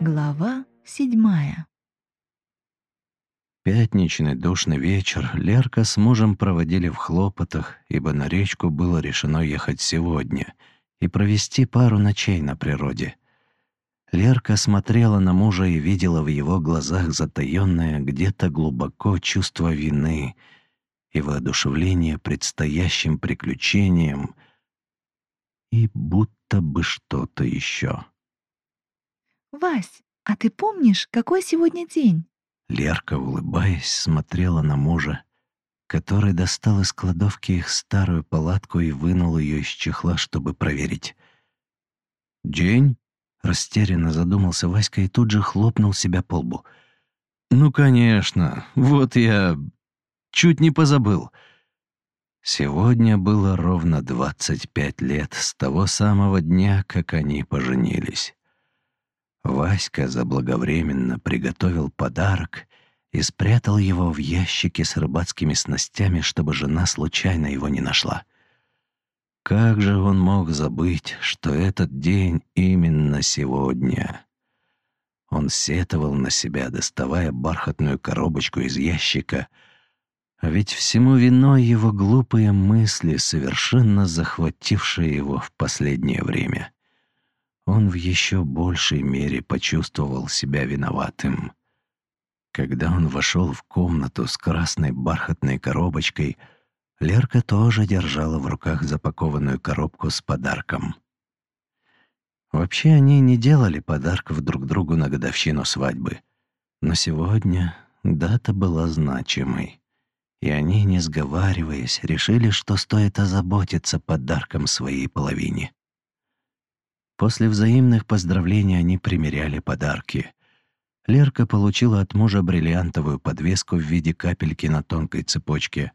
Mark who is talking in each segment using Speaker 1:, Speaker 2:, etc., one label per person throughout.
Speaker 1: Глава седьмая
Speaker 2: Пятничный душный вечер Лерка с мужем проводили в хлопотах, ибо на речку было решено ехать сегодня и провести пару ночей на природе. Лерка смотрела на мужа и видела в его глазах затаённое где-то глубоко чувство вины и воодушевление предстоящим приключением и будто бы что-то еще.
Speaker 1: «Вась, а ты помнишь, какой сегодня день?»
Speaker 2: Лерка, улыбаясь, смотрела на мужа, который достал из кладовки их старую палатку и вынул ее из чехла, чтобы проверить. «День?» — растерянно задумался Васька и тут же хлопнул себя по лбу. «Ну, конечно, вот я чуть не позабыл». Сегодня было ровно двадцать пять лет с того самого дня, как они поженились. Васька заблаговременно приготовил подарок и спрятал его в ящике с рыбацкими снастями, чтобы жена случайно его не нашла. Как же он мог забыть, что этот день именно сегодня? Он сетовал на себя, доставая бархатную коробочку из ящика, ведь всему виной его глупые мысли, совершенно захватившие его в последнее время он в еще большей мере почувствовал себя виноватым. Когда он вошел в комнату с красной бархатной коробочкой, Лерка тоже держала в руках запакованную коробку с подарком. Вообще они не делали подарков друг другу на годовщину свадьбы, но сегодня дата была значимой, и они, не сговариваясь, решили, что стоит озаботиться подарком своей половине. После взаимных поздравлений они примеряли подарки. Лерка получила от мужа бриллиантовую подвеску в виде капельки на тонкой цепочке,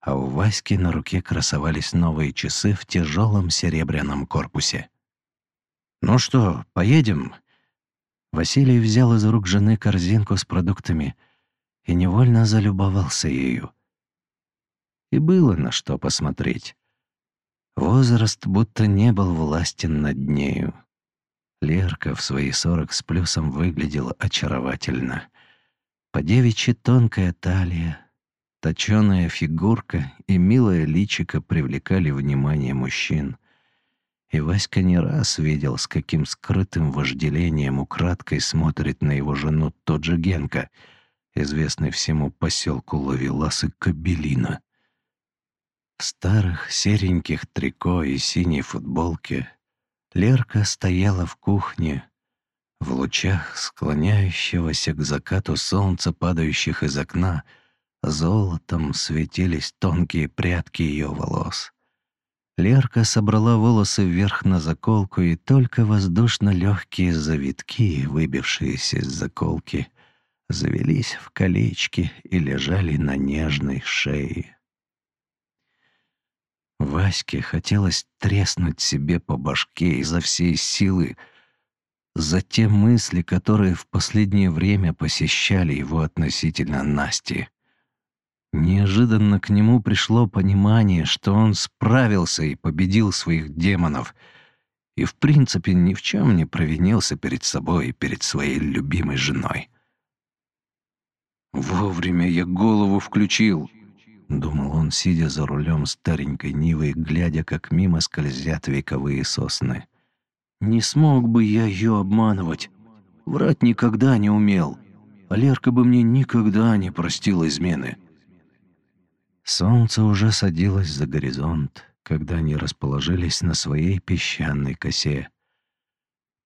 Speaker 2: а у Васьки на руке красовались новые часы в тяжелом серебряном корпусе. «Ну что, поедем?» Василий взял из рук жены корзинку с продуктами и невольно залюбовался ею. И было на что посмотреть. Возраст будто не был властен над нею. Лерка в свои сорок с плюсом выглядела очаровательно. По девичьи тонкая талия, точёная фигурка и милое личико привлекали внимание мужчин. И Васька не раз видел, с каким скрытым вожделением украдкой смотрит на его жену тот же Генка, известный всему поселку Лавелас и Кабелина. В старых сереньких трико и синей футболке Лерка стояла в кухне, в лучах склоняющегося к закату солнца, падающих из окна, золотом светились тонкие прядки ее волос. Лерка собрала волосы вверх на заколку, и только воздушно-легкие завитки, выбившиеся из заколки, завелись в колечки и лежали на нежной шее. Ваське хотелось треснуть себе по башке изо всей силы за те мысли, которые в последнее время посещали его относительно Насти. Неожиданно к нему пришло понимание, что он справился и победил своих демонов, и в принципе ни в чем не провинился перед собой и перед своей любимой женой. «Вовремя я голову включил», Думал он, сидя за рулем старенькой Нивы, глядя, как мимо скользят вековые сосны. «Не смог бы я ее обманывать. Врать никогда не умел. А Лерка бы мне никогда не простила измены». Солнце уже садилось за горизонт, когда они расположились на своей песчаной косе.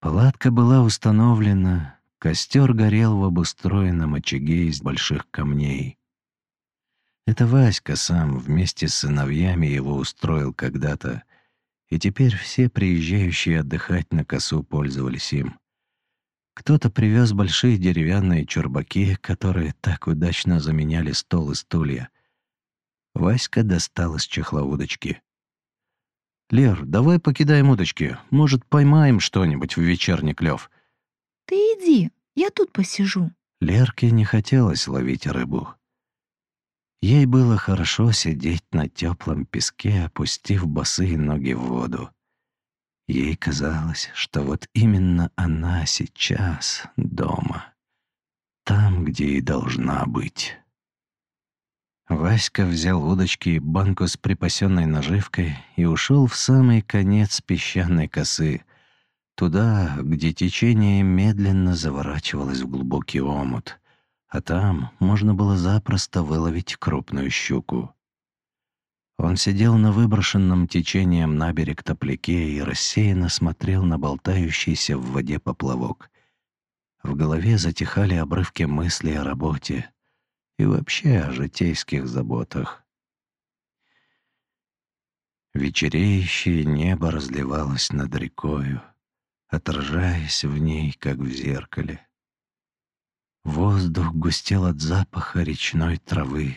Speaker 2: Палатка была установлена, костер горел в обустроенном очаге из больших камней. Это Васька сам вместе с сыновьями его устроил когда-то, и теперь все приезжающие отдыхать на косу пользовались им. Кто-то привез большие деревянные чурбаки, которые так удачно заменяли стол и стулья. Васька достал из чехла удочки. «Лер, давай покидаем удочки. Может, поймаем что-нибудь в вечерний клев.
Speaker 1: «Ты иди, я тут посижу».
Speaker 2: Лерке не хотелось ловить рыбу. Ей было хорошо сидеть на теплом песке, опустив босые ноги в воду. Ей казалось, что вот именно она сейчас дома, там, где и должна быть. Васька взял удочки и банку с припасенной наживкой и ушел в самый конец песчаной косы, туда, где течение медленно заворачивалось в глубокий омут, а там можно было запросто выловить крупную щуку. Он сидел на выброшенном течением на берег топляке и рассеянно смотрел на болтающийся в воде поплавок. В голове затихали обрывки мыслей о работе и вообще о житейских заботах. Вечереющее небо разливалось над рекою, отражаясь в ней, как в зеркале. Воздух густел от запаха речной травы,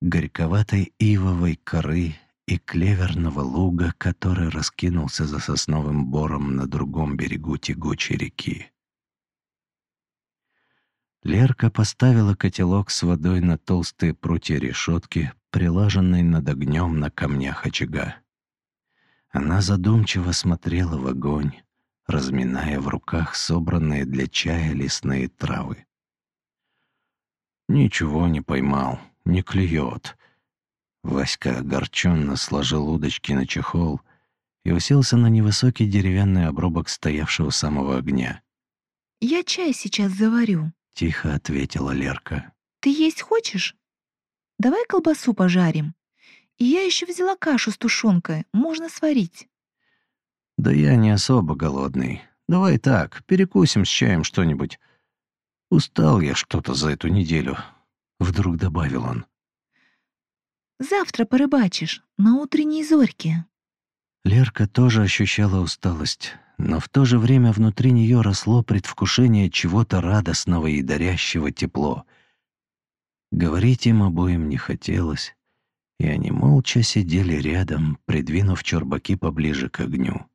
Speaker 2: горьковатой ивовой коры и клеверного луга, который раскинулся за сосновым бором на другом берегу тягучей реки. Лерка поставила котелок с водой на толстые прутья решетки, прилаженной над огнем на камнях очага. Она задумчиво смотрела в огонь, разминая в руках собранные для чая лесные травы. Ничего не поймал, не клюет. Васька огорченно сложил удочки на чехол и уселся на невысокий деревянный обрубок стоявшего самого огня.
Speaker 1: «Я чай сейчас заварю», —
Speaker 2: тихо ответила Лерка.
Speaker 1: «Ты есть хочешь? Давай колбасу пожарим. И я еще взяла кашу с тушенкой, можно сварить».
Speaker 2: «Да я не особо голодный. Давай так, перекусим с чаем что-нибудь. Устал я что-то за эту неделю. Вдруг добавил он.
Speaker 1: «Завтра порыбачишь, на утренней зорьке».
Speaker 2: Лерка тоже ощущала усталость, но в то же время внутри нее росло предвкушение чего-то радостного и дарящего тепло. Говорить им обоим не хотелось, и они молча сидели рядом, придвинув чурбаки поближе к огню.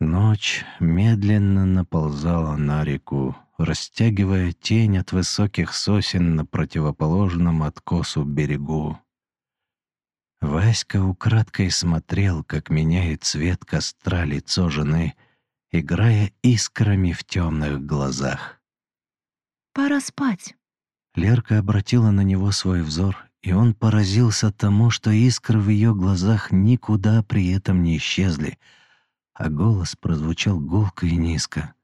Speaker 2: Ночь медленно наползала на реку, растягивая тень от высоких сосен на противоположном откосу берегу. Васька украдкой смотрел, как меняет цвет костра лицо жены, играя искрами в темных глазах.
Speaker 1: «Пора спать».
Speaker 2: Лерка обратила на него свой взор, и он поразился тому, что искры в ее глазах никуда при этом не исчезли, а голос прозвучал гулко и низко.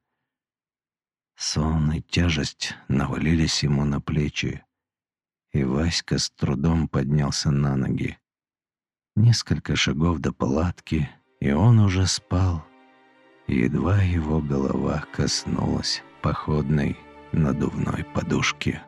Speaker 2: Сон и тяжесть навалились ему на плечи, и Васька с трудом поднялся на ноги. Несколько шагов до палатки, и он уже спал. Едва его голова коснулась походной надувной подушки.